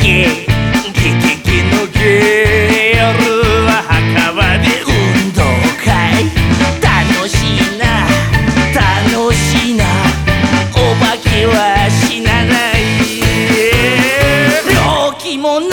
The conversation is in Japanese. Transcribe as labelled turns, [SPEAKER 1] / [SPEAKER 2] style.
[SPEAKER 1] ゲゲゲゲのゲ夜ははかわで運動会楽しいな。楽しいな。お化けは死なない。病気もない。